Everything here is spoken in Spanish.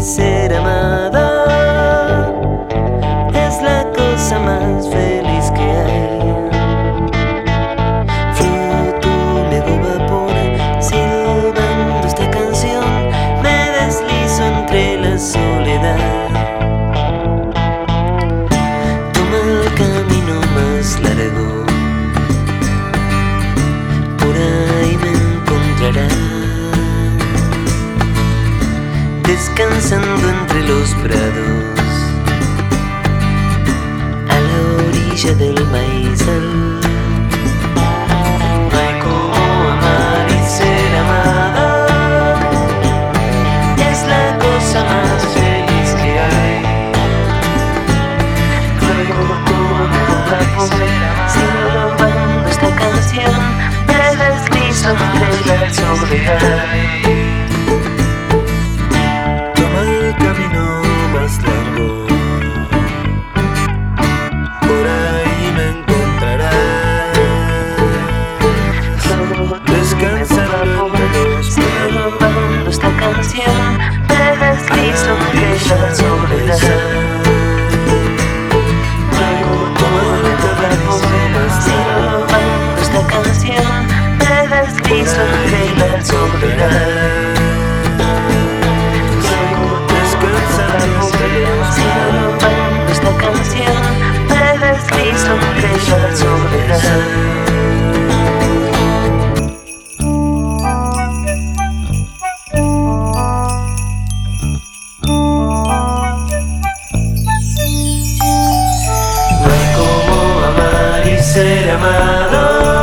ser amado. Descansando entre los prados, has visto la soledad. Luego descansar esta canción, te has la soledad. ser amado.